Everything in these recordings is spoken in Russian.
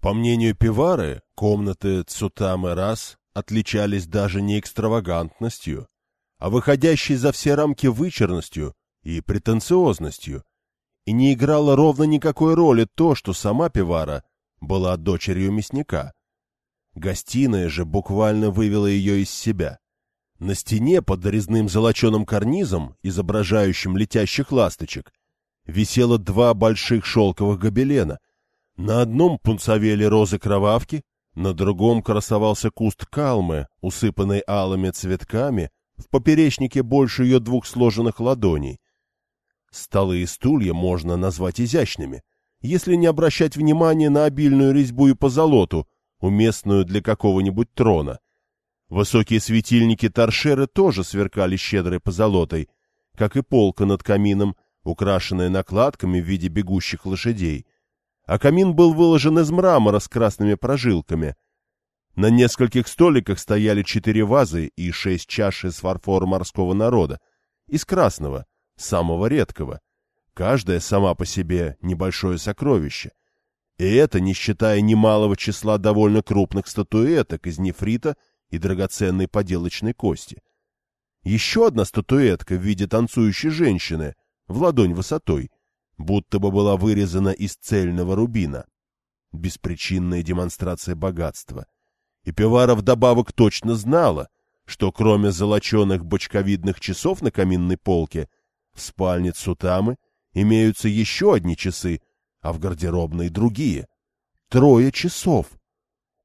По мнению Пивары, комнаты Цутамы Раз отличались даже не экстравагантностью, а выходящей за все рамки вычурностью и претенциозностью, и не играло ровно никакой роли то, что сама Пивара была дочерью мясника. Гостиная же буквально вывела ее из себя. На стене под резным золоченым карнизом, изображающим летящих ласточек, висело два больших шелковых гобелена. На одном пунцовели розы кровавки, на другом красовался куст калмы, усыпанный алыми цветками, в поперечнике больше ее двух сложенных ладоней. Столы и стулья можно назвать изящными, если не обращать внимания на обильную резьбу и позолоту, уместную для какого-нибудь трона. Высокие светильники торшеры тоже сверкали щедрой позолотой, как и полка над камином, украшенная накладками в виде бегущих лошадей. А камин был выложен из мрамора с красными прожилками. На нескольких столиках стояли четыре вазы и шесть чаш из фарфора морского народа, из красного, самого редкого. Каждая сама по себе небольшое сокровище. И это не считая немалого числа довольно крупных статуэток из нефрита и драгоценной поделочной кости. Еще одна статуэтка в виде танцующей женщины, в ладонь высотой, будто бы была вырезана из цельного рубина. Беспричинная демонстрация богатства. И Пивара вдобавок точно знала, что кроме золоченых бочковидных часов на каминной полке, в спальне Цутамы имеются еще одни часы, а в гардеробной другие. Трое часов.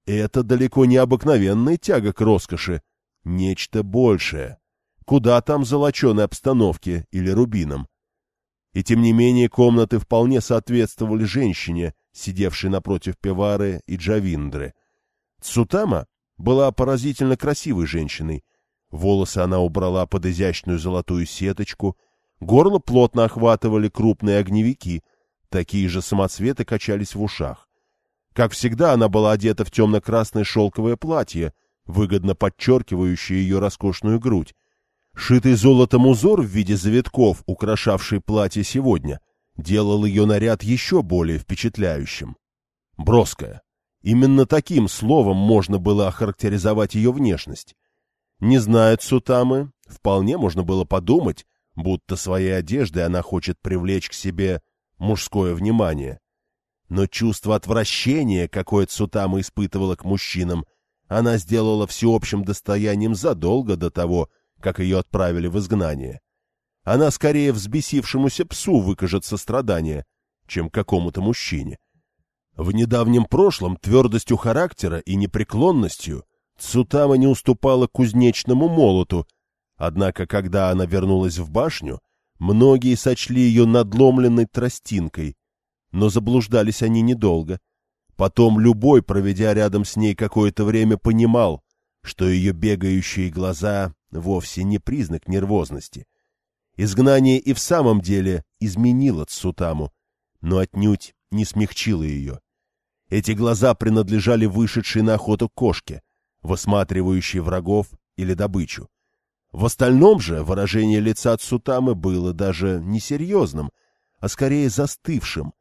Это далеко не обыкновенная тяга к роскоши, нечто большее. Куда там золоченой обстановке или рубинам? И тем не менее комнаты вполне соответствовали женщине, сидевшей напротив Певары и Джавиндры. Цутама была поразительно красивой женщиной. Волосы она убрала под изящную золотую сеточку, горло плотно охватывали крупные огневики, такие же самоцветы качались в ушах. Как всегда, она была одета в темно-красное шелковое платье, выгодно подчеркивающее ее роскошную грудь, Шитый золотом узор в виде завитков, украшавший платье сегодня, делал ее наряд еще более впечатляющим. Броская. Именно таким словом можно было охарактеризовать ее внешность. Не знает Сутамы, вполне можно было подумать, будто своей одеждой она хочет привлечь к себе мужское внимание. Но чувство отвращения, какое Цутама испытывала к мужчинам, она сделала всеобщим достоянием задолго до того, как ее отправили в изгнание. Она скорее взбесившемуся псу выкажет сострадание, чем какому-то мужчине. В недавнем прошлом твердостью характера и непреклонностью Цутама не уступала кузнечному молоту, однако когда она вернулась в башню, многие сочли ее надломленной тростинкой, но заблуждались они недолго. Потом любой, проведя рядом с ней какое-то время, понимал, что ее бегающие глаза вовсе не признак нервозности. Изгнание и в самом деле изменило Цутаму, но отнюдь не смягчило ее. Эти глаза принадлежали вышедшей на охоту кошке, высматривающей врагов или добычу. В остальном же выражение лица Цутамы было даже не серьезным, а скорее застывшим,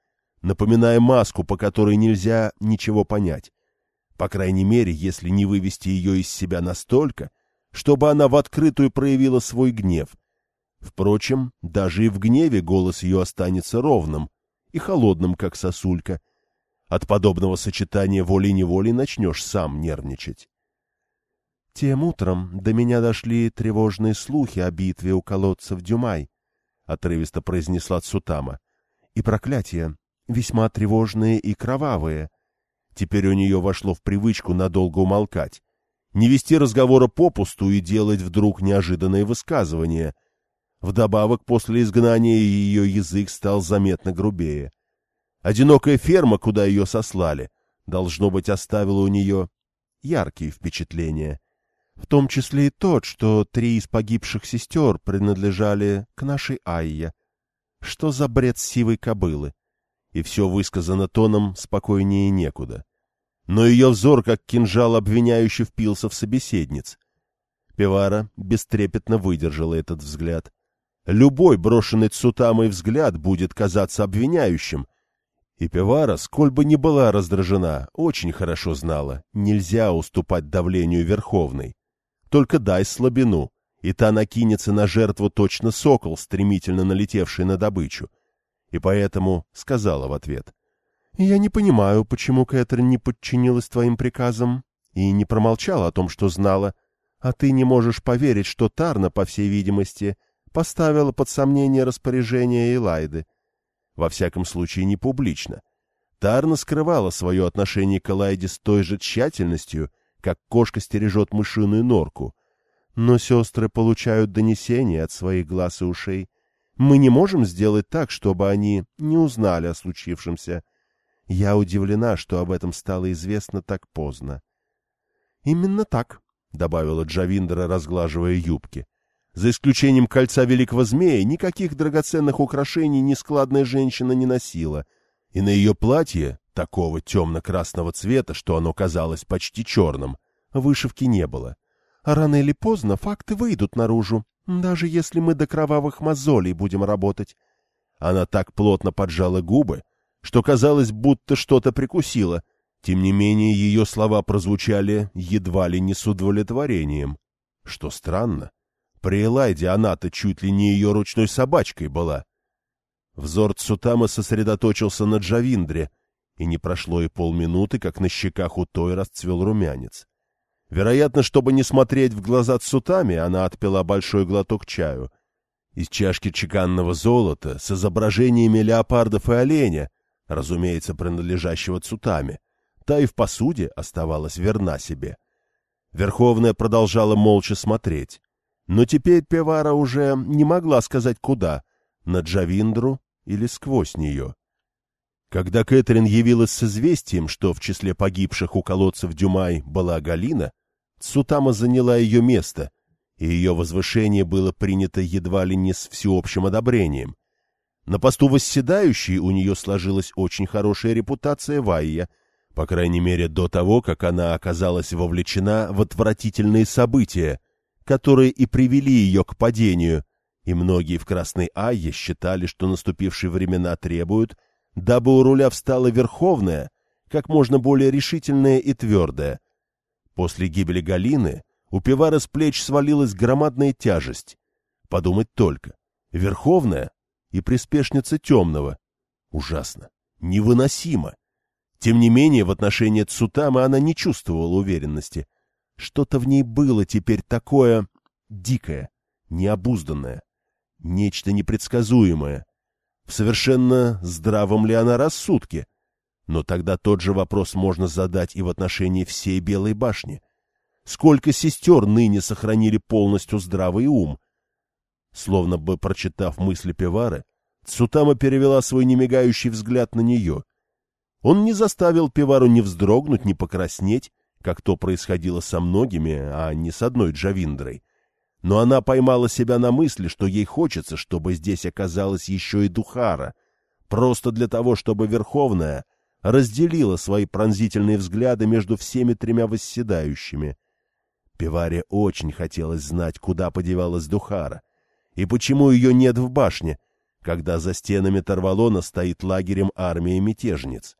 напоминая маску, по которой нельзя ничего понять. По крайней мере, если не вывести ее из себя настолько, чтобы она в открытую проявила свой гнев. Впрочем, даже и в гневе голос ее останется ровным и холодным, как сосулька. От подобного сочетания волей-неволей начнешь сам нервничать. Тем утром до меня дошли тревожные слухи о битве у колодцев Дюмай, — отрывисто произнесла Цутама, — и проклятия, весьма тревожные и кровавые. Теперь у нее вошло в привычку надолго умолкать не вести разговора попусту и делать вдруг неожиданные высказывания. Вдобавок, после изгнания ее язык стал заметно грубее. Одинокая ферма, куда ее сослали, должно быть, оставила у нее яркие впечатления. В том числе и тот, что три из погибших сестер принадлежали к нашей Айе. Что за бред сивой кобылы? И все высказано тоном спокойнее некуда. — но ее взор, как кинжал, обвиняюще впился в собеседниц. Певара бестрепетно выдержала этот взгляд. Любой брошенный Цутамой взгляд будет казаться обвиняющим, И Пивара, сколь бы ни была раздражена, очень хорошо знала, нельзя уступать давлению Верховной. Только дай слабину, и та накинется на жертву точно сокол, стремительно налетевший на добычу. И поэтому сказала в ответ. — Я не понимаю, почему Кэтрин не подчинилась твоим приказам и не промолчала о том, что знала, а ты не можешь поверить, что Тарна, по всей видимости, поставила под сомнение распоряжение Элайды. Во всяком случае, не публично. Тарна скрывала свое отношение к Элайде с той же тщательностью, как кошка стережет мышиную норку. Но сестры получают донесения от своих глаз и ушей. Мы не можем сделать так, чтобы они не узнали о случившемся. Я удивлена, что об этом стало известно так поздно. — Именно так, — добавила Джавиндра, разглаживая юбки. За исключением кольца великого змея, никаких драгоценных украшений нескладная женщина не носила, и на ее платье, такого темно-красного цвета, что оно казалось почти черным, вышивки не было. А рано или поздно факты выйдут наружу, даже если мы до кровавых мозолей будем работать. Она так плотно поджала губы, что казалось, будто что-то прикусила. Тем не менее, ее слова прозвучали едва ли не с удовлетворением. Что странно. При Элайде она-то чуть ли не ее ручной собачкой была. Взор Цутама сосредоточился на Джавиндре, и не прошло и полминуты, как на щеках у той расцвел румянец. Вероятно, чтобы не смотреть в глаза Цутами, она отпила большой глоток чаю. Из чашки чеканного золота с изображениями леопардов и оленя, разумеется, принадлежащего Цутами, та и в посуде оставалась верна себе. Верховная продолжала молча смотреть. Но теперь Певара уже не могла сказать куда — на Джавиндру или сквозь нее. Когда Кэтрин явилась с известием, что в числе погибших у колодцев Дюмай была Галина, Цутама заняла ее место, и ее возвышение было принято едва ли не с всеобщим одобрением. На посту восседающей у нее сложилась очень хорошая репутация Вайя, по крайней мере до того, как она оказалась вовлечена в отвратительные события, которые и привели ее к падению, и многие в Красной Айе считали, что наступившие времена требуют, дабы у руля встала Верховная, как можно более решительная и твердая. После гибели Галины у Пивара с плеч свалилась громадная тяжесть. Подумать только. Верховная и приспешница Темного. Ужасно. Невыносимо. Тем не менее, в отношении Цутамы она не чувствовала уверенности. Что-то в ней было теперь такое дикое, необузданное, нечто непредсказуемое. В совершенно здравом ли она рассудке? Но тогда тот же вопрос можно задать и в отношении всей Белой башни. Сколько сестер ныне сохранили полностью здравый ум? Словно бы прочитав мысли Певары, Цутама перевела свой немигающий взгляд на нее. Он не заставил Певару ни вздрогнуть, ни покраснеть, как то происходило со многими, а не с одной Джавиндрой. Но она поймала себя на мысли, что ей хочется, чтобы здесь оказалась еще и Духара, просто для того, чтобы Верховная разделила свои пронзительные взгляды между всеми тремя восседающими. Пиваре очень хотелось знать, куда подевалась Духара, и почему ее нет в башне, когда за стенами Тарвалона стоит лагерем армия мятежниц.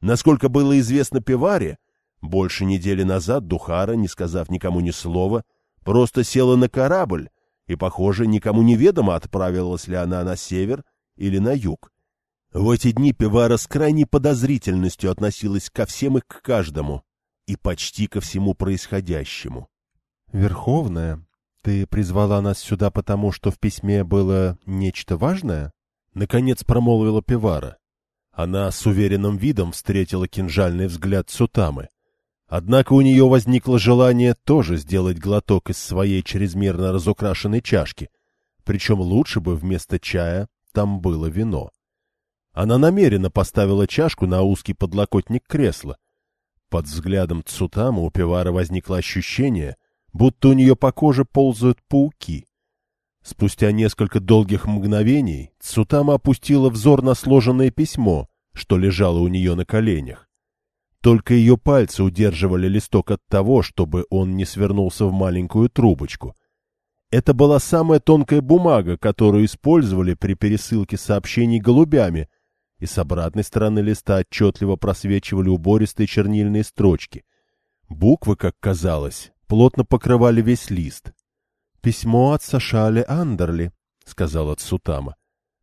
Насколько было известно Пиваре, больше недели назад Духара, не сказав никому ни слова, просто села на корабль, и, похоже, никому неведомо, отправилась ли она на север или на юг. В эти дни Пивара с крайней подозрительностью относилась ко всем и к каждому, и почти ко всему происходящему. — Верховная, ты призвала нас сюда потому, что в письме было нечто важное? — наконец промолвила Пивара. Она с уверенным видом встретила кинжальный взгляд Сутамы. Однако у нее возникло желание тоже сделать глоток из своей чрезмерно разукрашенной чашки, причем лучше бы вместо чая там было вино. Она намеренно поставила чашку на узкий подлокотник кресла. Под взглядом Цутама у Пивара возникло ощущение, будто у нее по коже ползают пауки. Спустя несколько долгих мгновений Цутама опустила взор на сложенное письмо, что лежало у нее на коленях. Только ее пальцы удерживали листок от того, чтобы он не свернулся в маленькую трубочку. Это была самая тонкая бумага, которую использовали при пересылке сообщений голубями, и с обратной стороны листа отчетливо просвечивали убористые чернильные строчки. Буквы, как казалось, плотно покрывали весь лист. «Письмо от Сашали Андерли», — сказала Цутама.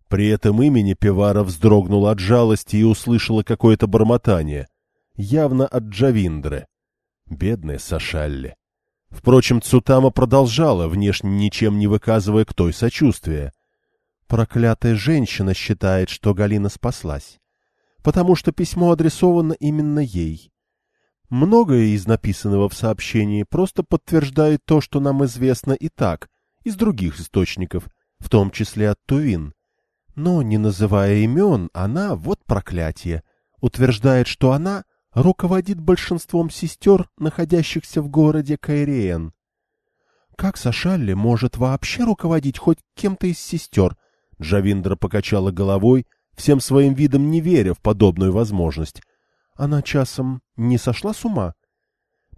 При этом имени Пивара вздрогнула от жалости и услышала какое-то бормотание, явно от Джавиндре. Бедная Сашалли. Впрочем, Цутама продолжала, внешне ничем не выказывая к той сочувствия. Проклятая женщина считает, что Галина спаслась, потому что письмо адресовано именно ей. Многое из написанного в сообщении просто подтверждает то, что нам известно и так, из других источников, в том числе от Тувин. Но, не называя имен, она, вот проклятие, утверждает, что она руководит большинством сестер, находящихся в городе Кайриен. Как Сашалли может вообще руководить хоть кем-то из сестер? Джавиндра покачала головой, всем своим видом не веря в подобную возможность. Она часом не сошла с ума?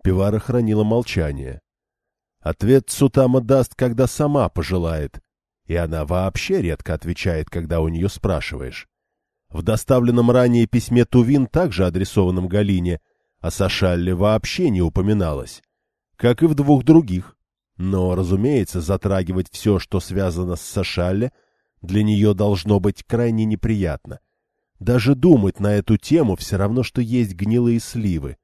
Пивара хранила молчание. Ответ Сутама даст, когда сама пожелает, и она вообще редко отвечает, когда у нее спрашиваешь. В доставленном ранее письме Тувин, также адресованном Галине, о Сашалле вообще не упоминалось, как и в двух других. Но, разумеется, затрагивать все, что связано с Сашалле, для нее должно быть крайне неприятно. Даже думать на эту тему все равно, что есть гнилые сливы.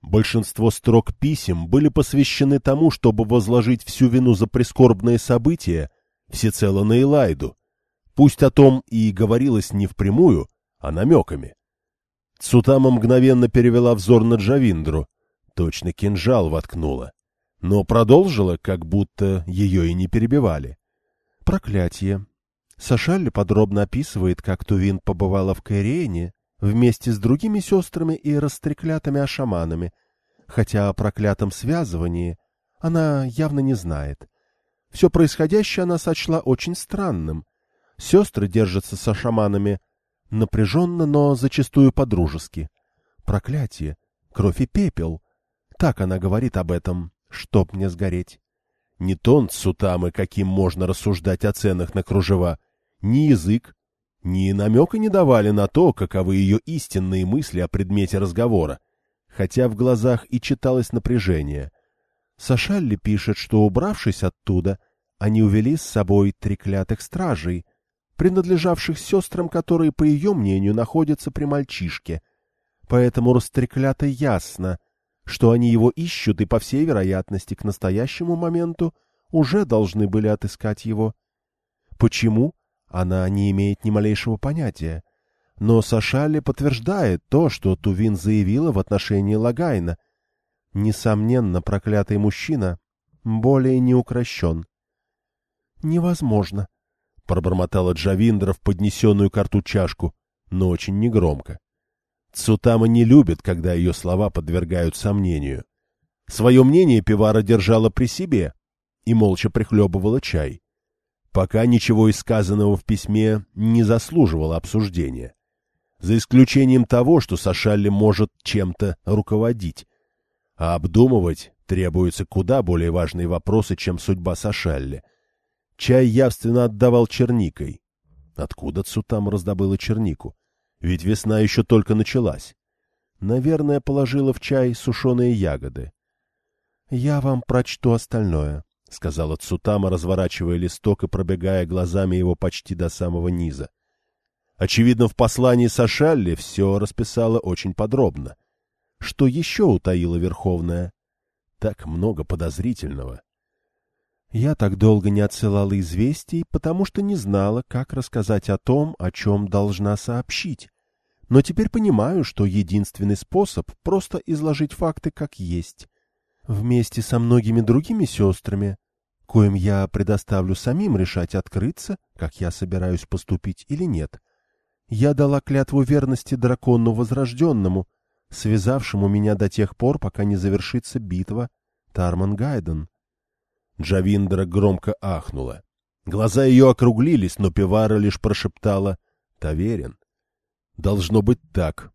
Большинство строк писем были посвящены тому, чтобы возложить всю вину за прискорбные события всецело на Элайду. Пусть о том и говорилось не впрямую, а намеками. Цутама мгновенно перевела взор на Джавиндру, точно кинжал воткнула, но продолжила, как будто ее и не перебивали. Проклятие. Сашалли подробно описывает, как Тувин побывала в Кайрене вместе с другими сестрами и растреклятыми ашаманами, хотя о проклятом связывании она явно не знает. Все происходящее она сочла очень странным. Сестры держатся с ашаманами напряженно, но зачастую по-дружески. Проклятие, кровь и пепел. Так она говорит об этом, чтоб мне сгореть. Не тон сутамы, каким можно рассуждать о ценах на кружева, ни язык, ни намека не давали на то, каковы ее истинные мысли о предмете разговора, хотя в глазах и читалось напряжение. Сашалли пишет, что, убравшись оттуда, они увели с собой треклятых стражей, принадлежавших сестрам, которые, по ее мнению, находятся при мальчишке. Поэтому растреклято ясно, что они его ищут и, по всей вероятности, к настоящему моменту уже должны были отыскать его. Почему? Она не имеет ни малейшего понятия. Но Сашалле подтверждает то, что Тувин заявила в отношении Логайна. Несомненно, проклятый мужчина более не укрощен. «Невозможно», — пробормотала Джавиндра в поднесенную ко рту чашку, но очень негромко. Цутама не любит, когда ее слова подвергают сомнению. Свое мнение Пивара держала при себе и молча прихлебывала чай пока ничего из сказанного в письме не заслуживало обсуждения. За исключением того, что Сашалли может чем-то руководить. А обдумывать требуются куда более важные вопросы, чем судьба Сашалли. Чай явственно отдавал черникой. Откуда Цутам раздобыла чернику? Ведь весна еще только началась. Наверное, положила в чай сушеные ягоды. — Я вам прочту остальное, — сказала Цутама, разворачивая листок и пробегая глазами его почти до самого низа. Очевидно, в послании Сашалли все расписала очень подробно. Что еще утаила Верховная? Так много подозрительного. Я так долго не отсылала известий, потому что не знала, как рассказать о том, о чем должна сообщить. Но теперь понимаю, что единственный способ — просто изложить факты как есть. Вместе со многими другими сестрами коим я предоставлю самим решать, открыться, как я собираюсь поступить или нет. Я дала клятву верности дракону Возрожденному, связавшему меня до тех пор, пока не завершится битва Тарман Гайден. Джавиндра громко ахнула. Глаза ее округлились, но Пивара лишь прошептала «Таверин». Должно быть так.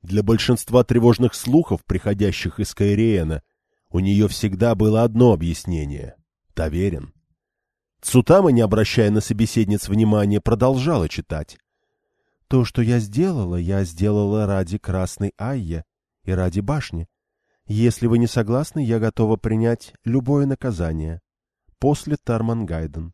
Для большинства тревожных слухов, приходящих из Кайриена, у нее всегда было одно объяснение Таверин. Цутама, не обращая на собеседниц внимания, продолжала читать. То, что я сделала, я сделала ради Красной Айя и ради башни. Если вы не согласны, я готова принять любое наказание. После Тармангайден.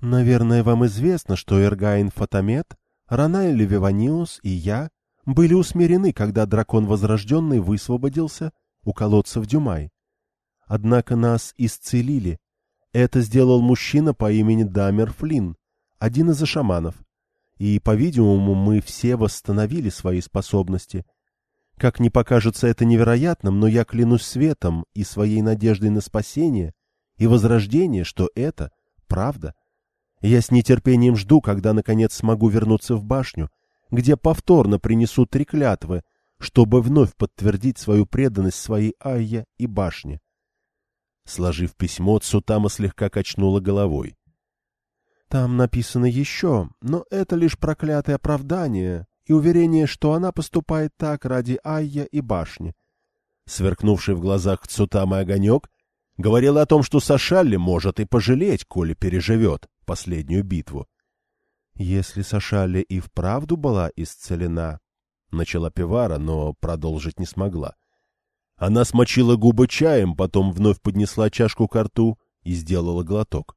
Наверное, вам известно, что Эргаин Фатамет, Ранаэль Левиваниус и я были усмирены, когда дракон Возрожденный высвободился у колодца в Дюмай. Однако нас исцелили. Это сделал мужчина по имени Дамер Флинн, один из шаманов. И, по-видимому, мы все восстановили свои способности. Как ни покажется это невероятным, но я клянусь светом и своей надеждой на спасение и возрождение, что это правда. Я с нетерпением жду, когда, наконец, смогу вернуться в башню, где повторно принесу три клятвы, чтобы вновь подтвердить свою преданность своей Айе и башне. Сложив письмо, Цутама слегка качнула головой. Там написано еще, но это лишь проклятое оправдание и уверение, что она поступает так ради Айя и башни. Сверкнувший в глазах Цутамы огонек говорил о том, что Сашалли может и пожалеть, коли переживет последнюю битву. Если Сашалли и вправду была исцелена, начала Пивара, но продолжить не смогла. Она смочила губы чаем, потом вновь поднесла чашку к рту и сделала глоток.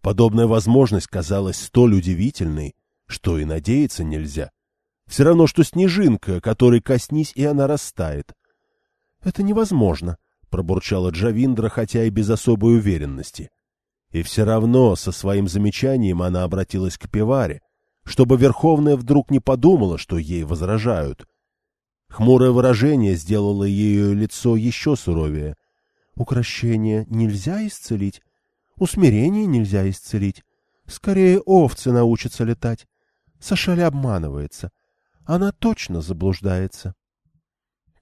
Подобная возможность казалась столь удивительной, что и надеяться нельзя. Все равно, что снежинка, которой коснись, и она растает. — Это невозможно, — пробурчала Джавиндра, хотя и без особой уверенности. И все равно со своим замечанием она обратилась к Пиваре, чтобы Верховная вдруг не подумала, что ей возражают. Хмурое выражение сделало ее лицо еще суровее. — Укращение нельзя исцелить? Усмирение нельзя исцелить. Скорее овцы научатся летать. Сашалле обманывается. Она точно заблуждается.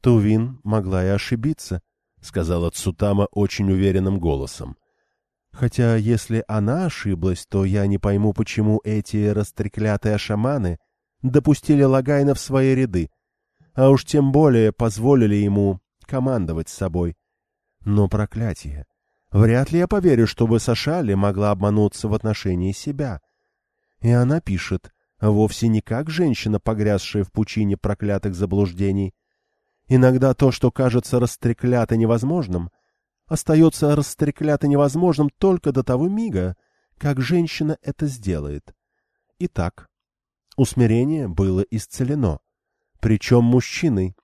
Тувин могла и ошибиться, — сказала Цутама очень уверенным голосом. Хотя если она ошиблась, то я не пойму, почему эти растреклятые Аша'маны допустили Логайна в свои ряды, а уж тем более позволили ему командовать собой. Но проклятие! Вряд ли я поверю, чтобы Сашали могла обмануться в отношении себя. И она пишет, вовсе не как женщина, погрязшая в пучине проклятых заблуждений. Иногда то, что кажется растреклято невозможным, остается растреклято невозможным только до того мига, как женщина это сделает. Итак, усмирение было исцелено, причем мужчиной.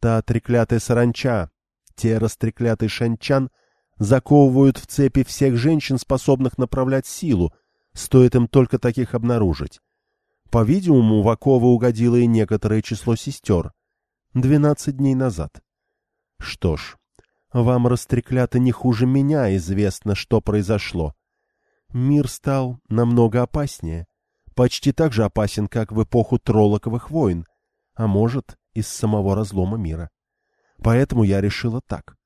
Та треклятая саранча, те растреклятый шанчан — заковывают в цепи всех женщин, способных направлять силу, стоит им только таких обнаружить. По-видимому, в оковы угодило и некоторое число сестер. Двенадцать дней назад. Что ж, вам, растреклято не хуже меня, известно, что произошло. Мир стал намного опаснее. Почти так же опасен, как в эпоху троллоковых войн, а может, из самого разлома мира. Поэтому я решила так.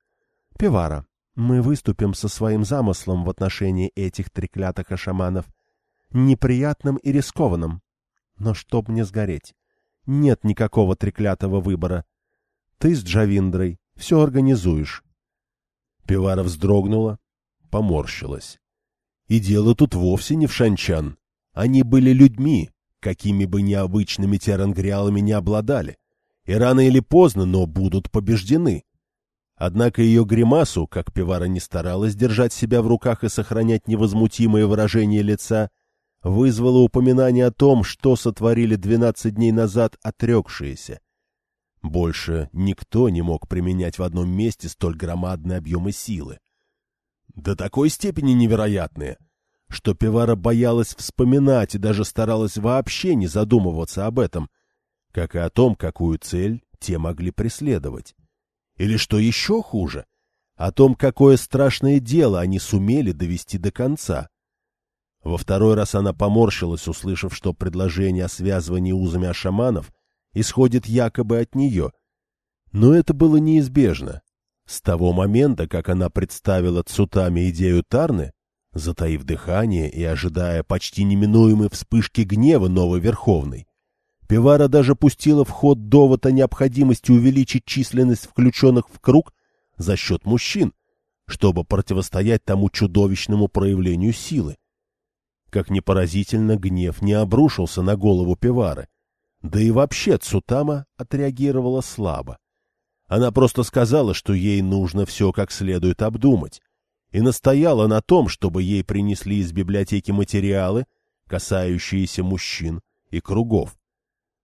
Пивара, мы выступим со своим замыслом в отношении этих треклятых ашаманов, неприятным и рискованным. Но чтоб не сгореть, нет никакого треклятого выбора. Ты с Джавиндрой все организуешь. Пивара вздрогнула, поморщилась. И дело тут вовсе не в шанчан. Они были людьми, какими бы необычными терангриалами не обладали. И рано или поздно, но будут побеждены. Однако ее гримасу, как Пивара не старалась держать себя в руках и сохранять невозмутимое выражение лица, вызвало упоминание о том, что сотворили двенадцать дней назад отрекшиеся. Больше никто не мог применять в одном месте столь громадные объемы силы. До такой степени невероятные, что Пивара боялась вспоминать и даже старалась вообще не задумываться об этом, как и о том, какую цель те могли преследовать. Или, что еще хуже, о том, какое страшное дело они сумели довести до конца. Во второй раз она поморщилась, услышав, что предложение о связывании узами ашаманов исходит якобы от нее. Но это было неизбежно. С того момента, как она представила Цутами идею Тарны, затаив дыхание и ожидая почти неминуемой вспышки гнева новой Верховной, Пивара даже пустила в ход довод о необходимости увеличить численность включенных в круг за счет мужчин, чтобы противостоять тому чудовищному проявлению силы. Как ни поразительно, гнев не обрушился на голову Пивары, Да и вообще Цутама отреагировала слабо. Она просто сказала, что ей нужно все как следует обдумать, и настояла на том, чтобы ей принесли из библиотеки материалы, касающиеся мужчин и кругов.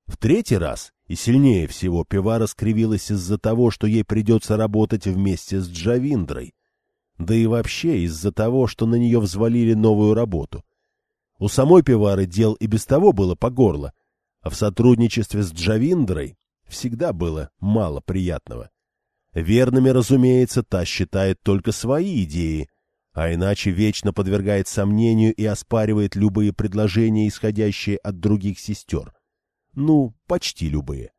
В третий раз, и сильнее всего, Пивара скривилась из-за того, что ей придется работать вместе с Джавиндрой, да и вообще из-за того, что на нее взвалили новую работу. У самой Пивары дел и без того было по горло, а в сотрудничестве с Джавиндрой всегда было мало приятного. Верными, разумеется, та считает только свои идеи, а иначе вечно подвергает сомнению и оспаривает любые предложения, исходящие от других сестер. Ну, почти любые.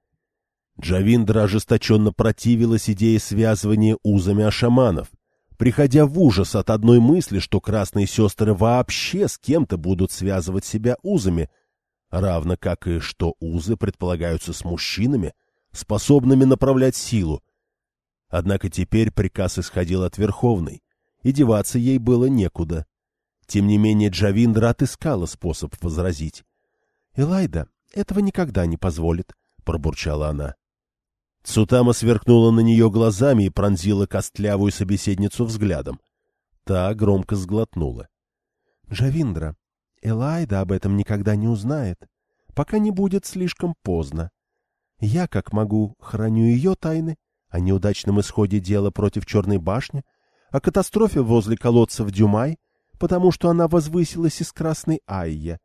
Джавиндра ожесточенно противилась идее связывания узами ашаманов, приходя в ужас от одной мысли, что красные сестры вообще с кем-то будут связывать себя узами, равно как и что узы предполагаются с мужчинами, способными направлять силу. Однако теперь приказ исходил от Верховной, и деваться ей было некуда. Тем не менее Джавиндра отыскала способ возразить. — Элайда этого никогда не позволит, — пробурчала она. Цутама сверкнула на нее глазами и пронзила костлявую собеседницу взглядом. Та громко сглотнула. — Джавиндра, Элайда об этом никогда не узнает, пока не будет слишком поздно. Я, как могу, храню ее тайны о неудачном исходе дела против Черной башни, о катастрофе возле колодца в Дюмай, потому что она возвысилась из Красной Айя.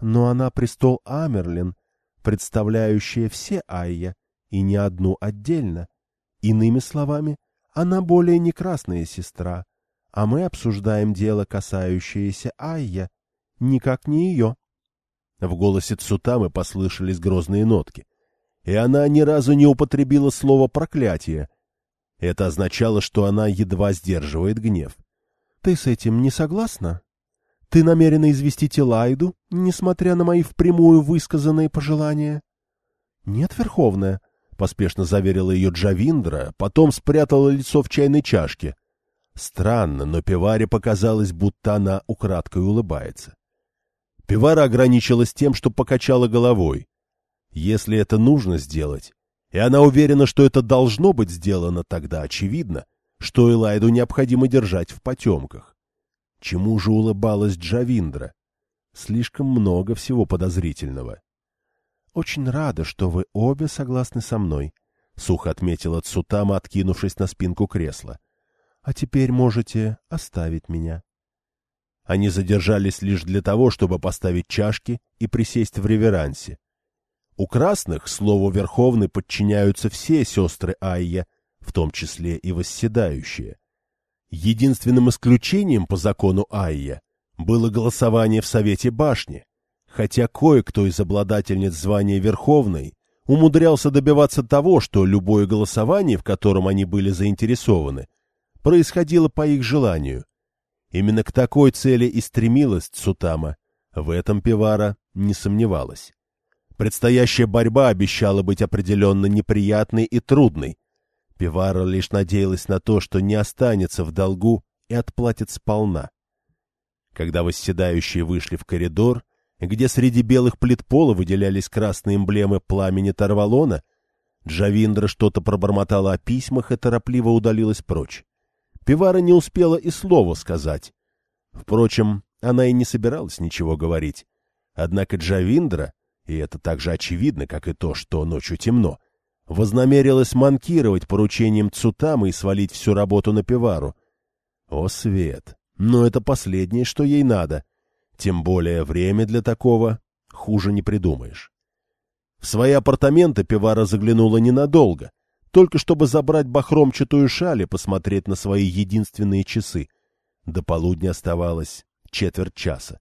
Но она престол Амерлин, представляющая все Айя, и не одну отдельно. Иными словами, она более не красная сестра, а мы обсуждаем дело, касающееся Айя, никак не ее. В голосе Цутамы послышались грозные нотки, и она ни разу не употребила слово «проклятие», это означало, что она едва сдерживает гнев. — Ты с этим не согласна? Ты намерена известить Элайду, несмотря на мои впрямую высказанные пожелания? — Нет, Верховная, — поспешно заверила ее Джавиндра, потом спрятала лицо в чайной чашке. Странно, но Пиваре показалось, будто она украдкой улыбается. Пивара ограничилась тем, что покачала головой. Если это нужно сделать, и она уверена, что это должно быть сделано тогда, очевидно, что Элайду необходимо держать в потемках. Чему же улыбалась Джавиндра? Слишком много всего подозрительного. — Очень рада, что вы обе согласны со мной, — сухо отметила Цутама, откинувшись на спинку кресла. — А теперь можете оставить меня. Они задержались лишь для того, чтобы поставить чашки и присесть в реверансе. У красных слову Верховной подчиняются все сестры Айя, в том числе и восседающие. Единственным исключением по закону Айя было голосование в Совете Башни, хотя кое-кто из обладательниц звания Верховной умудрялся добиваться того, что любое голосование, в котором они были заинтересованы, происходило по их желанию. Именно к такой цели и стремилась Цутама, в этом Пивара не сомневалась. Предстоящая борьба обещала быть определенно неприятной и трудной. Пивара лишь надеялась на то, что не останется в долгу и отплатит сполна. Когда восседающие вышли в коридор, где среди белых плит пола выделялись красные эмблемы пламени Тарвалона, Джавиндра что-то пробормотала о письмах и торопливо удалилась прочь. Пивара не успела и слова сказать. Впрочем, она и не собиралась ничего говорить. Однако Джавиндра и это так же очевидно, как и то, что ночью темно, вознамерилась манкировать поручением Цутамы и свалить всю работу на Пивару. О, Свет! Но это последнее, что ей надо. Тем более время для такого хуже не придумаешь. В свои апартаменты Пивара заглянула ненадолго, только чтобы забрать бахромчатую шаль и посмотреть на свои единственные часы. До полудня оставалось четверть часа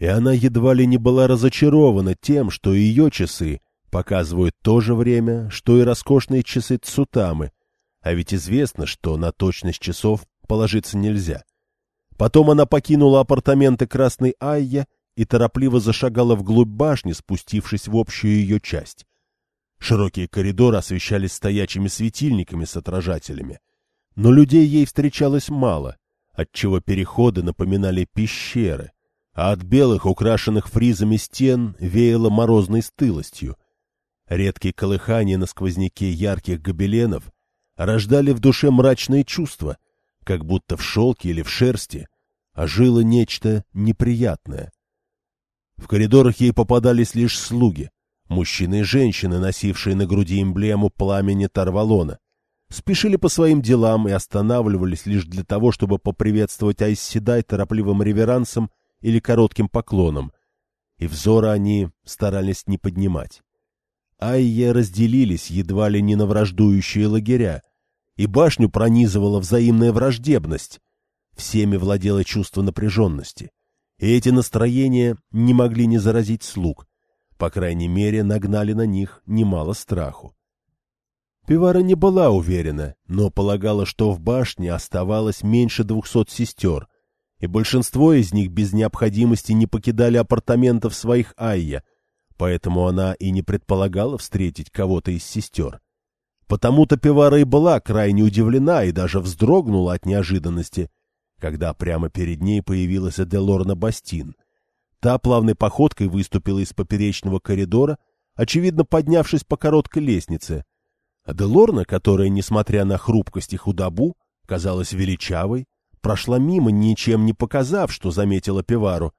и она едва ли не была разочарована тем, что ее часы показывают то же время, что и роскошные часы Цутамы, а ведь известно, что на точность часов положиться нельзя. Потом она покинула апартаменты Красной Айя и торопливо зашагала вглубь башни, спустившись в общую ее часть. Широкие коридоры освещались стоячими светильниками с отражателями, но людей ей встречалось мало, отчего переходы напоминали пещеры — а от белых, украшенных фризами стен, веяло морозной стылостью. Редкие колыхания на сквозняке ярких гобеленов рождали в душе мрачные чувства, как будто в шелке или в шерсти ожило нечто неприятное. В коридорах ей попадались лишь слуги, мужчины и женщины, носившие на груди эмблему пламени Тарвалона. Спешили по своим делам и останавливались лишь для того, чтобы поприветствовать Айсседай торопливым реверансом или коротким поклоном, и взора они старались не поднимать. Айе разделились едва ли не на враждующие лагеря, и башню пронизывала взаимная враждебность. Всеми владело чувство напряженности, и эти настроения не могли не заразить слуг, по крайней мере, нагнали на них немало страху. Пивара не была уверена, но полагала, что в башне оставалось меньше двухсот сестер, и большинство из них без необходимости не покидали апартаментов своих Айя, поэтому она и не предполагала встретить кого-то из сестер. Потому-то Пивара и была крайне удивлена и даже вздрогнула от неожиданности, когда прямо перед ней появилась Аделорна Бастин. Та плавной походкой выступила из поперечного коридора, очевидно поднявшись по короткой лестнице. Аделорна, которая, несмотря на хрупкость и худобу, казалась величавой, прошла мимо, ничем не показав, что заметила Пивару.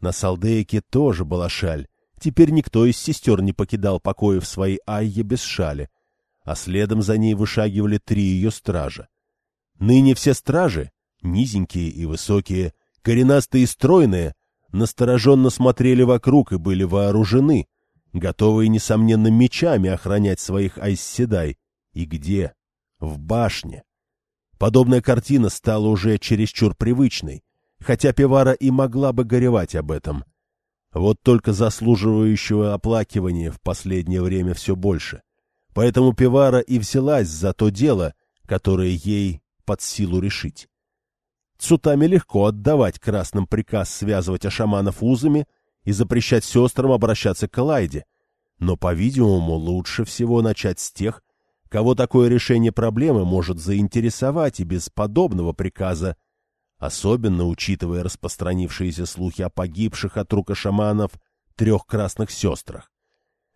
На Салдейке тоже была шаль. Теперь никто из сестер не покидал покоя в своей Айе без шали, а следом за ней вышагивали три ее стража. Ныне все стражи, низенькие и высокие, коренастые и стройные, настороженно смотрели вокруг и были вооружены, готовые, несомненно, мечами охранять своих айсседай. И где? В башне. Подобная картина стала уже чересчур привычной, хотя Пивара и могла бы горевать об этом. Вот только заслуживающего оплакивания в последнее время все больше. Поэтому Пивара и взялась за то дело, которое ей под силу решить. Цутами легко отдавать красным приказ связывать ашаманов узами и запрещать сестрам обращаться к Элайде, но, по-видимому, лучше всего начать с тех, Кого такое решение проблемы может заинтересовать и без подобного приказа, особенно учитывая распространившиеся слухи о погибших от рук шаманов трех красных сестрах.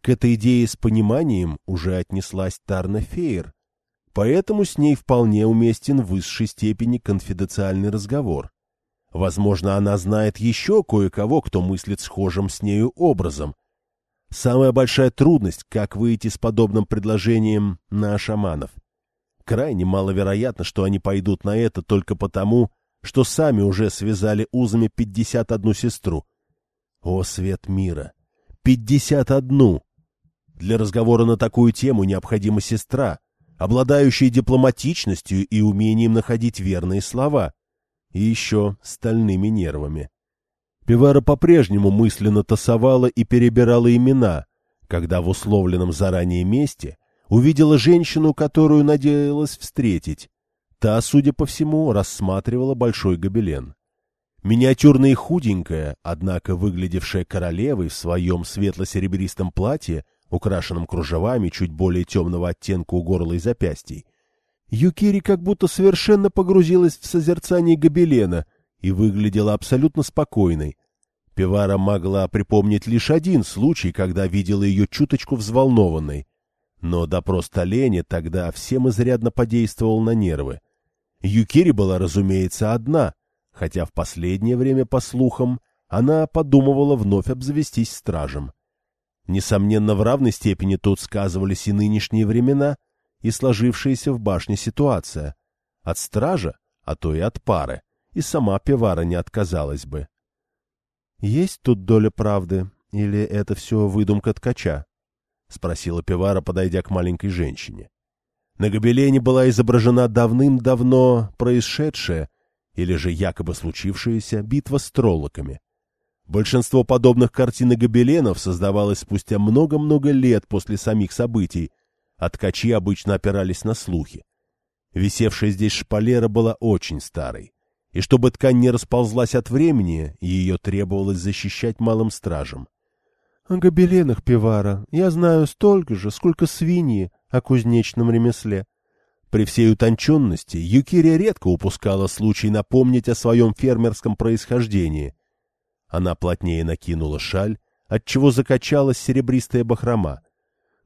К этой идее с пониманием уже отнеслась Тарна Фейер, поэтому с ней вполне уместен в высшей степени конфиденциальный разговор. Возможно, она знает еще кое-кого, кто мыслит схожим с нею образом — Самая большая трудность, как выйти с подобным предложением на шаманов. Крайне маловероятно, что они пойдут на это только потому, что сами уже связали узами пятьдесят одну сестру. О, свет мира! Пятьдесят одну! Для разговора на такую тему необходима сестра, обладающая дипломатичностью и умением находить верные слова, и еще стальными нервами. Пивара по-прежнему мысленно тасовала и перебирала имена, когда в условленном заранее месте увидела женщину, которую надеялась встретить. Та, судя по всему, рассматривала большой гобелен. Миниатюрная и худенькая, однако выглядевшая королевой в своем светло-серебристом платье, украшенном кружевами чуть более темного оттенка у горла и запястий, Юкири как будто совершенно погрузилась в созерцание гобелена — и выглядела абсолютно спокойной. Пивара могла припомнить лишь один случай, когда видела ее чуточку взволнованной. Но допрос Толени тогда всем изрядно подействовал на нервы. Юкири была, разумеется, одна, хотя в последнее время, по слухам, она подумывала вновь обзавестись стражем. Несомненно, в равной степени тут сказывались и нынешние времена, и сложившаяся в башне ситуация. От стража, а то и от пары и сама Пивара не отказалась бы. — Есть тут доля правды, или это все выдумка ткача? — спросила Пивара, подойдя к маленькой женщине. На гобелене была изображена давным-давно происшедшая, или же якобы случившаяся, битва с троллоками. Большинство подобных картин и гобеленов создавалось спустя много-много лет после самих событий, а ткачи обычно опирались на слухи. Висевшая здесь шпалера была очень старой и чтобы ткань не расползлась от времени, ее требовалось защищать малым стражем. — О гобеленах Пивара я знаю столько же, сколько свиньи о кузнечном ремесле. При всей утонченности Юкирия редко упускала случай напомнить о своем фермерском происхождении. Она плотнее накинула шаль, отчего закачалась серебристая бахрома.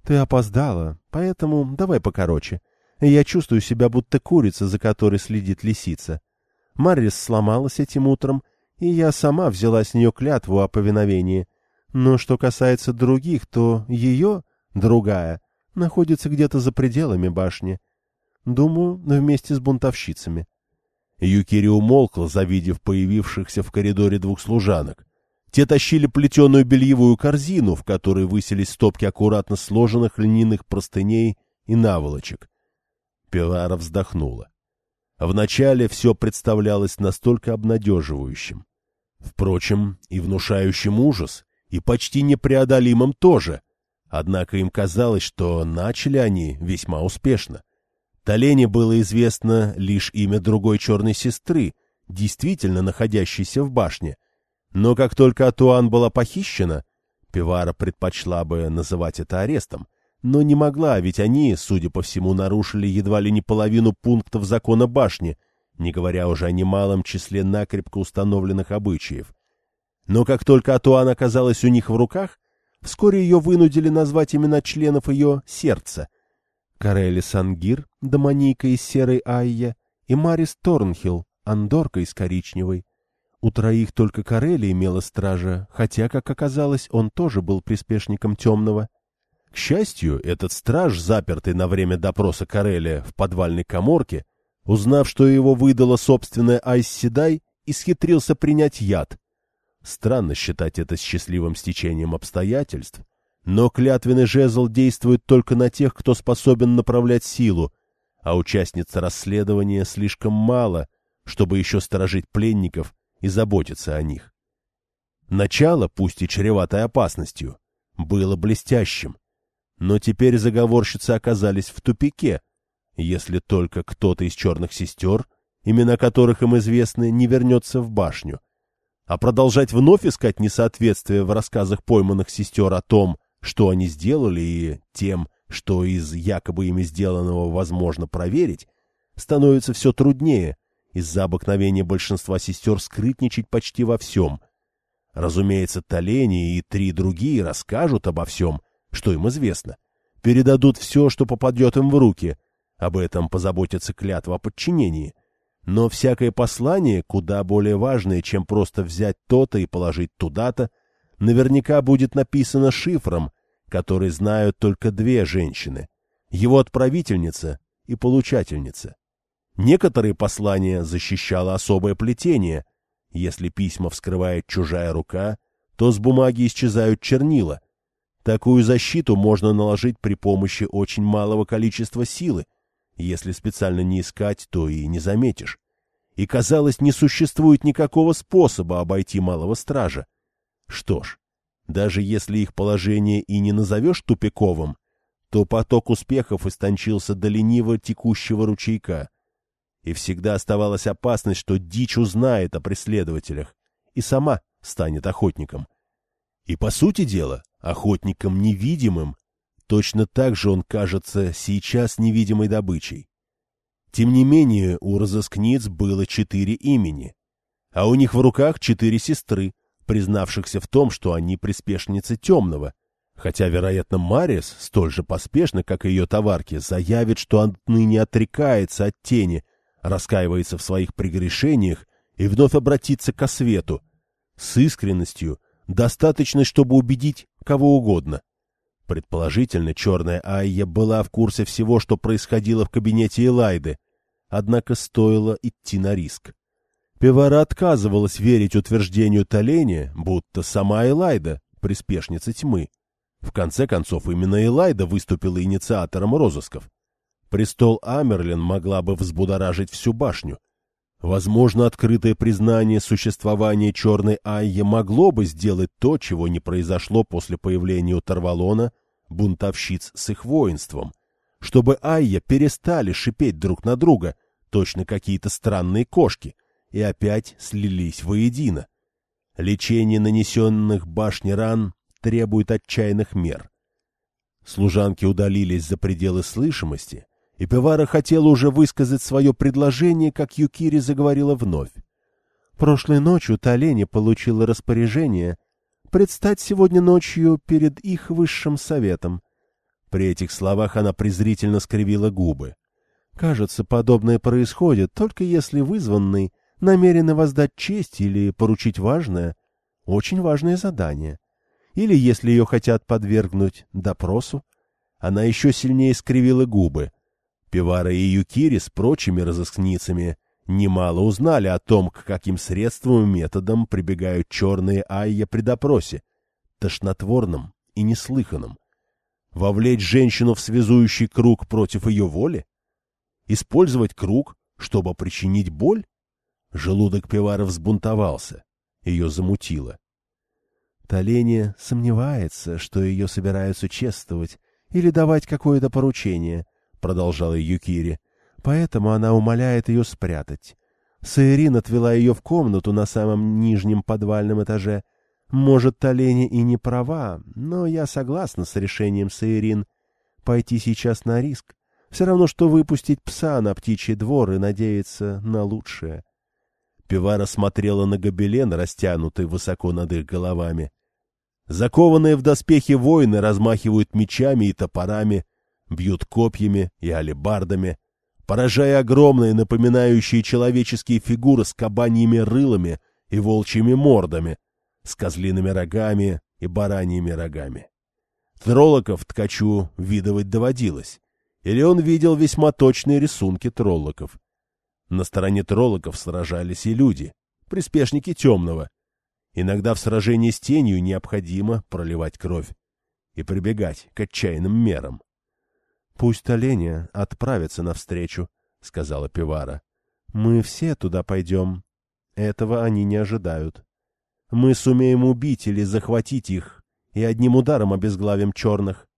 Ты опоздала, поэтому давай покороче. Я чувствую себя будто курица, за которой следит лисица. Маррис сломалась этим утром, и я сама взяла с нее клятву о повиновении. Но что касается других, то ее, другая, находится где-то за пределами башни. Думаю, вместе с бунтовщицами. Юкири умолкла, завидев появившихся в коридоре двух служанок. Те тащили плетеную бельевую корзину, в которой высились стопки аккуратно сложенных льняных простыней и наволочек. Пилара вздохнула. Вначале все представлялось настолько обнадеживающим. Впрочем, и внушающим ужас, и почти непреодолимым тоже. Однако им казалось, что начали они весьма успешно. Толене было известно лишь имя другой черной сестры, действительно находящейся в башне. Но как только Атуан была похищена, Пивара предпочла бы называть это арестом, но не могла, ведь они, судя по всему, нарушили едва ли не половину пунктов закона башни, не говоря уже о немалом числе накрепко установленных обычаев. Но как только Атуан оказалась у них в руках, вскоре ее вынудили назвать имена членов ее сердца. Карели Сангир, Домоника из серой Айя, и Марис Торнхилл, Андорка из коричневой. У троих только Карели имела стража, хотя, как оказалось, он тоже был приспешником темного. К счастью, этот страж, запертый на время допроса Карелия в подвальной коморке, узнав, что его выдала собственная Айс Седай, исхитрился принять яд. Странно считать это счастливым стечением обстоятельств, но клятвенный жезл действует только на тех, кто способен направлять силу, а участниц расследования слишком мало, чтобы еще сторожить пленников и заботиться о них. Начало, пусть и чреватой опасностью, было блестящим, но теперь заговорщицы оказались в тупике, если только кто-то из черных сестер, имена которых им известны, не вернется в башню. А продолжать вновь искать несоответствие в рассказах пойманных сестер о том, что они сделали, и тем, что из якобы ими сделанного возможно проверить, становится все труднее из-за обыкновения большинства сестер скрытничать почти во всем. Разумеется, Толени и три другие расскажут обо всем, что им известно. Передадут все, что попадет им в руки. Об этом позаботится клятва о подчинении. Но всякое послание, куда более важное, чем просто взять то-то и положить туда-то, наверняка будет написано шифром, который знают только две женщины — его отправительница и получательница. Некоторые послания защищало особое плетение. Если письма вскрывает чужая рука, то с бумаги исчезают чернила — Такую защиту можно наложить при помощи очень малого количества силы. Если специально не искать, то и не заметишь. И, казалось, не существует никакого способа обойти малого стража. Что ж, даже если их положение и не назовешь тупиковым, то поток успехов истончился до лениво текущего ручейка. И всегда оставалась опасность, что дичь узнает о преследователях и сама станет охотником. И, по сути дела, охотником невидимым, точно так же он кажется сейчас невидимой добычей. Тем не менее, у разыскниц было четыре имени, а у них в руках четыре сестры, признавшихся в том, что они приспешницы темного, хотя, вероятно, Марис, столь же поспешно, как и ее товарки, заявит, что отныне отрекается от тени, раскаивается в своих прегрешениях и вновь обратится ко свету, с искренностью, достаточной, чтобы убедить кого угодно. Предположительно, черная Айя была в курсе всего, что происходило в кабинете Элайды, однако стоило идти на риск. Певара отказывалась верить утверждению Толения, будто сама Элайда — приспешница тьмы. В конце концов, именно Элайда выступила инициатором розысков. Престол Амерлин могла бы взбудоражить всю башню — Возможно, открытое признание существования черной Айи могло бы сделать то, чего не произошло после появления Тарвалона бунтовщиц с их воинством, чтобы Айя перестали шипеть друг на друга, точно какие-то странные кошки, и опять слились воедино. Лечение нанесенных башни ран требует отчаянных мер. Служанки удалились за пределы слышимости, и Певара хотела уже высказать свое предложение, как Юкири заговорила вновь. Прошлой ночью Талени получила распоряжение предстать сегодня ночью перед их высшим советом. При этих словах она презрительно скривила губы. Кажется, подобное происходит только если вызванный намерены воздать честь или поручить важное, очень важное задание. Или если ее хотят подвергнуть допросу. Она еще сильнее скривила губы. Пивара и Юкири с прочими разыскницами немало узнали о том, к каким средствам и методам прибегают черные айя при допросе, тошнотворном и неслыханном. Вовлечь женщину в связующий круг против ее воли? Использовать круг, чтобы причинить боль? Желудок Пивара взбунтовался. Ее замутило. Толения сомневается, что ее собираются чествовать или давать какое-то поручение, — продолжала Юкири. Поэтому она умоляет ее спрятать. Саирин отвела ее в комнату на самом нижнем подвальном этаже. Может, Толени и не права, но я согласна с решением Саирин. Пойти сейчас на риск. Все равно, что выпустить пса на птичий двор и надеяться на лучшее. Пивара смотрела на гобелен, растянутый высоко над их головами. Закованные в доспехи воины размахивают мечами и топорами, бьют копьями и алебардами, поражая огромные, напоминающие человеческие фигуры с кабаньими рылами и волчьими мордами, с козлиными рогами и бараньими рогами. Троллоков ткачу видывать доводилось, или он видел весьма точные рисунки троллоков. На стороне троллоков сражались и люди, приспешники темного. Иногда в сражении с тенью необходимо проливать кровь и прибегать к отчаянным мерам. Пусть оленя отправятся навстречу, — сказала Пивара. — Мы все туда пойдем. Этого они не ожидают. Мы сумеем убить или захватить их, и одним ударом обезглавим черных.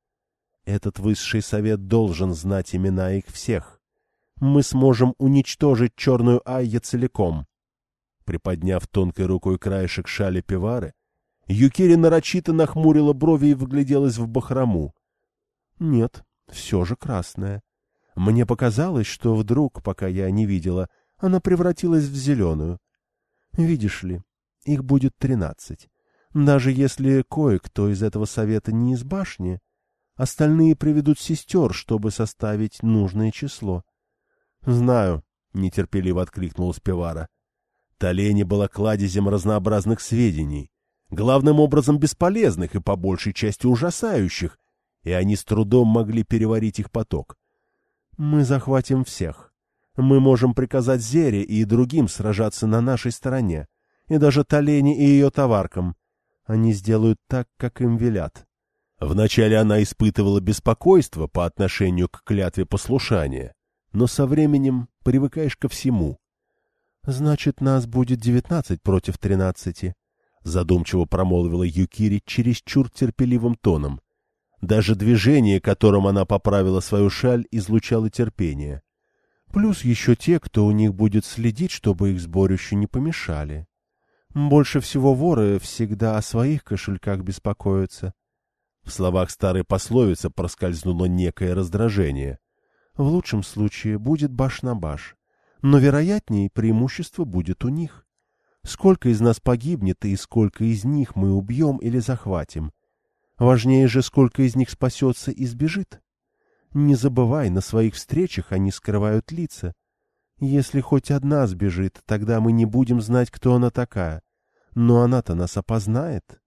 Этот высший совет должен знать имена их всех. Мы сможем уничтожить черную Айя целиком. Приподняв тонкой рукой краешек шали Пивары, Юкири нарочито нахмурила брови и выгляделась в бахрому. — Нет, все же красная. Мне показалось, что вдруг, пока я не видела, она превратилась в зеленую. Видишь ли, их будет тринадцать. Даже если кое-кто из этого совета не из башни, остальные приведут сестер, чтобы составить нужное число. — Знаю, — нетерпеливо откликнулась Пивара. Толени была кладезем разнообразных сведений, главным образом бесполезных и по большей части ужасающих, и они с трудом могли переварить их поток. «Мы захватим всех. Мы можем приказать Зере и другим сражаться на нашей стороне, и даже Толене и ее товаркам. Они сделают так, как им велят». Вначале она испытывала беспокойство по отношению к клятве послушания, но со временем привыкаешь ко всему. — Значит, нас будет девятнадцать против тринадцати, — задумчиво промолвила Юкири чересчур терпеливым тоном. Даже движение, которым она поправила свою шаль, излучало терпение. Плюс еще те, кто у них будет следить, чтобы их сборищу не помешали. Больше всего воры всегда о своих кошельках беспокоятся. В словах старой пословицы проскользнуло некое раздражение. В лучшем случае будет баш на баш, но вероятнее преимущество будет у них. Сколько из нас погибнет и сколько из них мы убьем или захватим, Важнее же, сколько из них спасется и сбежит. Не забывай, на своих встречах они скрывают лица. Если хоть одна сбежит, тогда мы не будем знать, кто она такая. Но она-то нас опознает.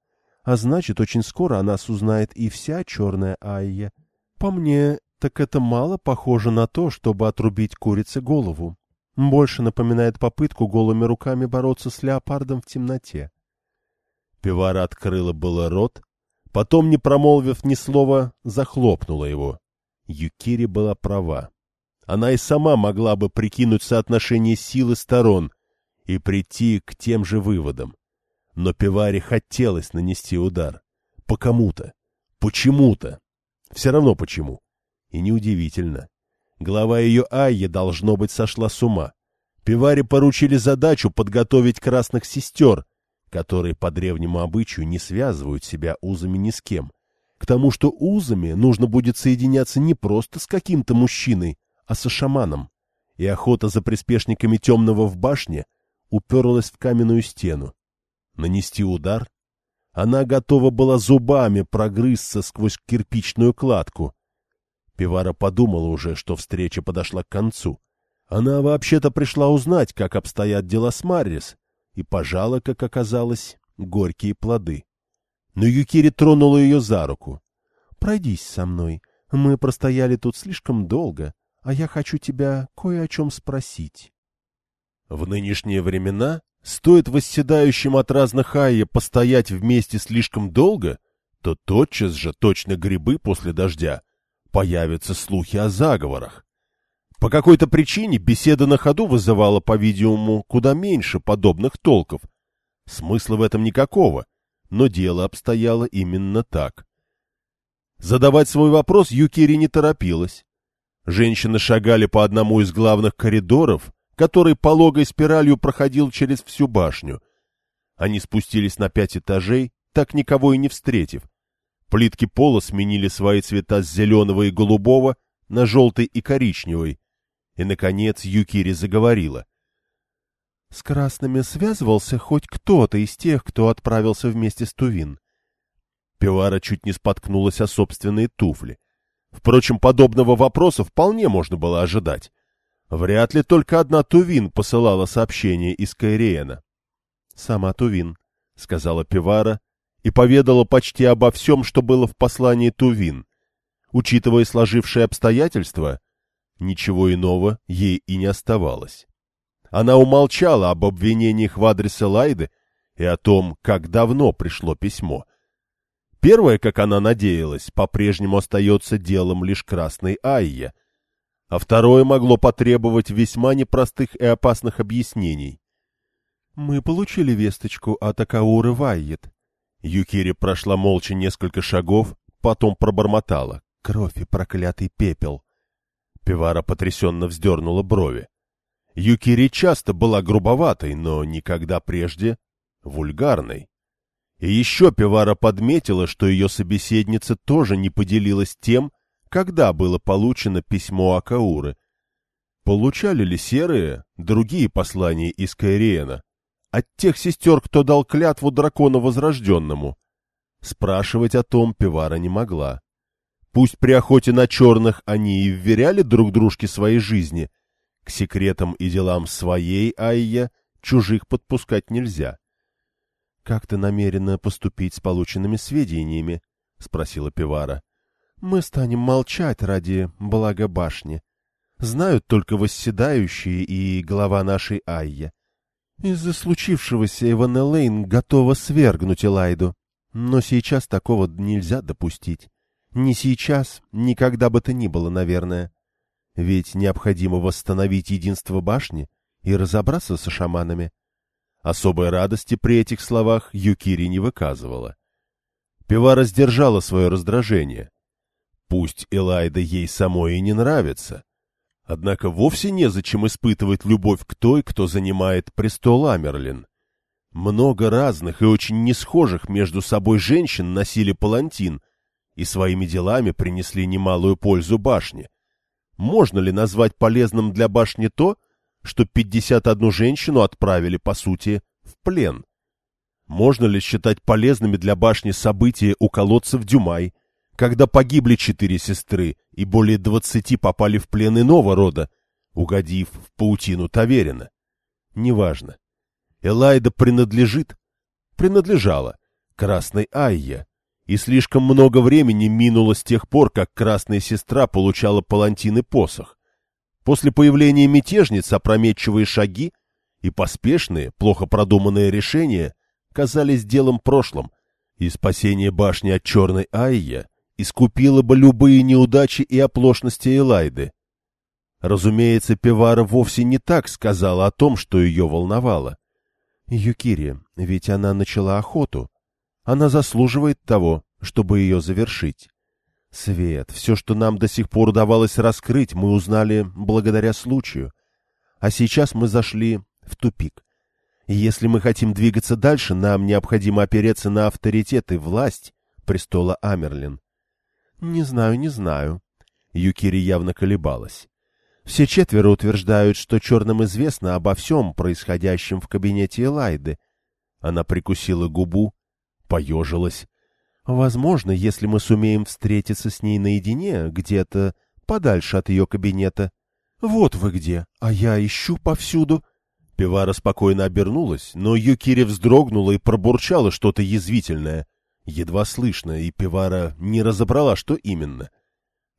А значит, очень скоро о нас узнает и вся черная Айя. По мне, так это мало похоже на то, чтобы отрубить курице голову. Больше напоминает попытку голыми руками бороться с леопардом в темноте. Пивара открыла было рот, Потом, не промолвив ни слова, захлопнула его. Юкири была права. Она и сама могла бы прикинуть соотношение силы сторон и прийти к тем же выводам. Но Пиваре хотелось нанести удар. По кому-то. Почему-то. Все равно почему. И неудивительно. Глава ее Айя, должно быть, сошла с ума. Пиваре поручили задачу подготовить красных сестер, которые по древнему обычаю не связывают себя узами ни с кем. К тому, что узами нужно будет соединяться не просто с каким-то мужчиной, а со шаманом. И охота за приспешниками темного в башне уперлась в каменную стену. Нанести удар? Она готова была зубами прогрызться сквозь кирпичную кладку, Пивара подумала уже, что встреча подошла к концу. Она вообще-то пришла узнать, как обстоят дела с Маррис, и пожала, как оказалось, горькие плоды. Но Юкири тронула ее за руку. — Пройдись со мной. Мы простояли тут слишком долго, а я хочу тебя кое о чем спросить. В нынешние времена стоит восседающим от разных айя постоять вместе слишком долго, то тотчас же, точно грибы после дождя, появятся слухи о заговорах. По какой-то причине беседа на ходу вызывала, по-видимому, куда меньше подобных толков. Смысла в этом никакого, но дело обстояло именно так. Задавать свой вопрос Юкири не торопилась. Женщины шагали по одному из главных коридоров, который пологой спиралью проходил через всю башню. Они спустились на пять этажей, так никого и не встретив. Плитки пола сменили свои цвета с зеленого и голубого на желтый и коричневый. И, наконец, Юкири заговорила. — С красными связывался хоть кто-то из тех, кто отправился вместе с Тувин. Пивара чуть не споткнулась о собственные туфли. Впрочем, подобного вопроса вполне можно было ожидать. Вряд ли только одна Тувин посылала сообщение из Кайриена. — Сама Тувин, — сказала Пивара и поведала почти обо всем, что было в послании Тувин. Учитывая сложившие обстоятельства, ничего иного ей и не оставалось. Она умолчала об обвинениях в адрес Элайды и о том, как давно пришло письмо — Первое, как она надеялась, по-прежнему остается делом лишь Красной Айя, а второе могло потребовать весьма непростых и опасных объяснений. «Мы получили весточку от Акауры Вайет». Юкири прошла молча несколько шагов, потом пробормотала. «Кровь и проклятый пепел». Пивара потрясенно вздернула брови. Юкири часто была грубоватой, но никогда прежде вульгарной. И еще Пивара подметила, что ее собеседница тоже не поделилась тем, когда было получено письмо Акауры. Получали ли серые другие послания из Кайриена? От тех сестер, кто дал клятву дракону Возрожденному? Спрашивать о том Пивара не могла. Пусть при охоте на черных они и вверяли друг дружке своей жизни, к секретам и делам своей Айя чужих подпускать нельзя. «Как ты намерена поступить с полученными сведениями?» — спросила Пивара. «Мы станем молчать ради блага башни. Знают только восседающие и глава нашей Айя. Из-за случившегося Иван Элейн готова свергнуть Элайду. Но сейчас такого нельзя допустить. Не сейчас, никогда бы то ни было, наверное. Ведь необходимо восстановить единство башни и разобраться со шаманами. Особой радости при этих словах Юкири не выказывала. Пивара сдержала свое раздражение. Пусть Элайда ей самой и не нравится. Однако вовсе незачем испытывать любовь к той, кто занимает престол Амерлин. Много разных и очень несхожих между собой женщин носили палантин и своими делами принесли немалую пользу башне. Можно ли назвать полезным для башни то, что 51 женщину отправили, по сути, в плен. Можно ли считать полезными для башни события у колодца в Дюмай, когда погибли четыре сестры и более двадцати попали в плен иного рода, угодив в паутину Таверина? Неважно. Элайда принадлежит, принадлежала Красной Айе, и слишком много времени минуло с тех пор, как Красная Сестра получала палантин и посох. После появления мятежниц опрометчивые шаги и поспешные, плохо продуманные решения казались делом прошлым, и спасение башни от черной Айя искупило бы любые неудачи и оплошности Элайды. Разумеется, Певара вовсе не так сказала о том, что ее волновало. Юкири, ведь она начала охоту. Она заслуживает того, чтобы ее завершить. Свет, все, что нам до сих пор удавалось раскрыть, мы узнали благодаря случаю. А сейчас мы зашли в тупик. Если мы хотим двигаться дальше, нам необходимо опереться на авторитет и власть престола Амерлин. Не знаю, не знаю. Юкири явно колебалась. Все четверо утверждают, что черным известно обо всем происходящем в кабинете Элайды. Она прикусила губу, поежилась Возможно, если мы сумеем встретиться с ней наедине, где-то подальше от ее кабинета. Вот вы где, а я ищу повсюду. Пивара спокойно обернулась, но Юкири вздрогнула и пробурчала что-то язвительное. Едва слышно, и Пивара не разобрала, что именно.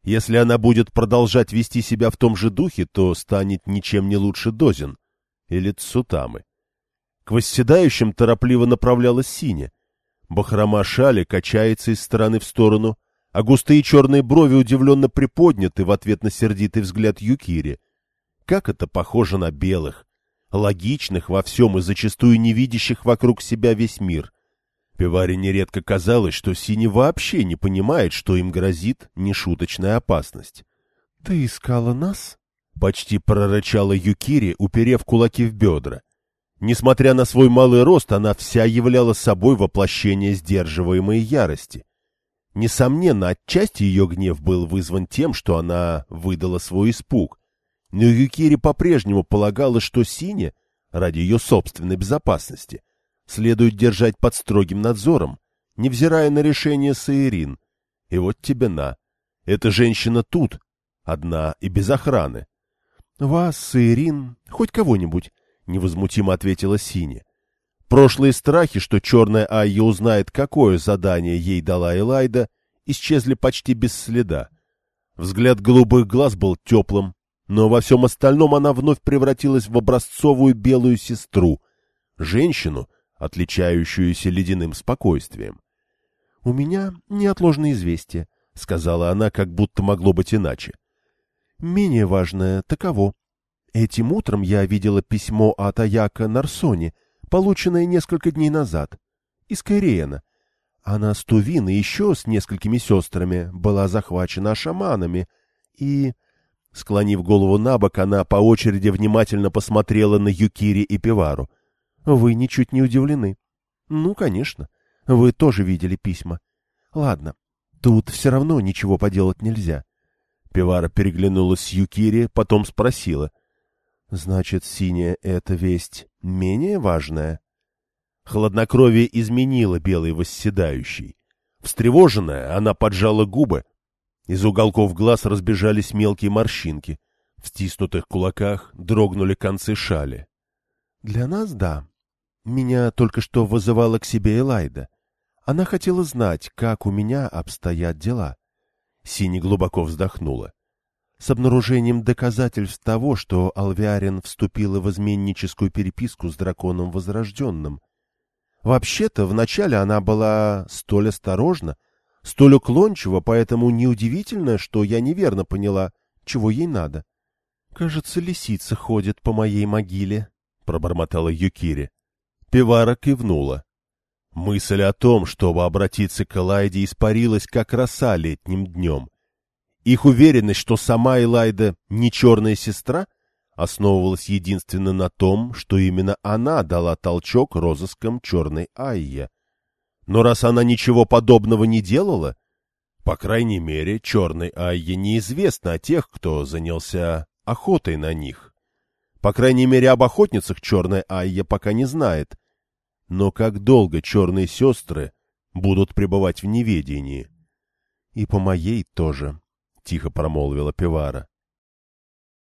Если она будет продолжать вести себя в том же духе, то станет ничем не лучше Дозин или Цутамы. К восседающим торопливо направлялась Синя. Бахрома шали качается из стороны в сторону, а густые черные брови удивленно приподняты в ответ на сердитый взгляд Юкири. Как это похоже на белых, логичных во всем и зачастую не видящих вокруг себя весь мир. Пиваре нередко казалось, что Синий вообще не понимает, что им грозит нешуточная опасность. — Ты искала нас? — почти прорычала Юкири, уперев кулаки в бедра. Несмотря на свой малый рост, она вся являла собой воплощение сдерживаемой ярости. Несомненно, отчасти ее гнев был вызван тем, что она выдала свой испуг. Но Юкири по-прежнему полагала, что Синя, ради ее собственной безопасности, следует держать под строгим надзором, невзирая на решение Саирин. И вот тебе на. Эта женщина тут, одна и без охраны. — Вас, Саирин, хоть кого-нибудь, — невозмутимо ответила Синя. Прошлые страхи, что черная Айя узнает, какое задание ей дала Элайда, исчезли почти без следа. Взгляд голубых глаз был теплым, но во всем остальном она вновь превратилась в образцовую белую сестру, женщину, отличающуюся ледяным спокойствием. — У меня неотложное известие, — сказала она, как будто могло быть иначе. — Менее важное таково. Этим утром я видела письмо от Аяка Нарсони, полученное несколько дней назад, из Кайриена. Она с Тувин и еще с несколькими сестрами была захвачена шаманами, и... Склонив голову на бок, она по очереди внимательно посмотрела на Юкири и Пивару. Вы ничуть не удивлены. Ну, конечно. Вы тоже видели письма. Ладно, тут все равно ничего поделать нельзя. Пивара переглянулась с Юкири, потом спросила. Значит, синяя — это весть менее важная? Хладнокровие изменило белый восседающий. Встревоженная, она поджала губы. Из уголков глаз разбежались мелкие морщинки. В стиснутых кулаках дрогнули концы шали. — Для нас — да, меня только что вызывала к себе Элайда. Она хотела знать, как у меня обстоят дела. Синий глубоко вздохнула. С обнаружением доказательств того, что Алвиарин вступила в изменническую переписку с драконом Возрожденным. Вообще-то, вначале она была столь осторожна, столь уклончива, поэтому неудивительно, что я неверно поняла, чего ей надо. — Кажется, лисица ходит по моей могиле, — пробормотала Юкири. Пивара кивнула. Мысль о том, чтобы обратиться к Элайде, испарилась, как роса летним днем. Их уверенность, что сама Элайда не черная сестра, основывалась единственно на том, что именно она дала толчок розыскам черной Айя. Но раз она ничего подобного не делала, по крайней мере, черной Айе неизвестно о тех, кто занялся охотой на них. По крайней мере, об охотницах черная Айя пока не знает. Но как долго черные сестры будут пребывать в неведении? — И по моей тоже, — тихо промолвила Пивара.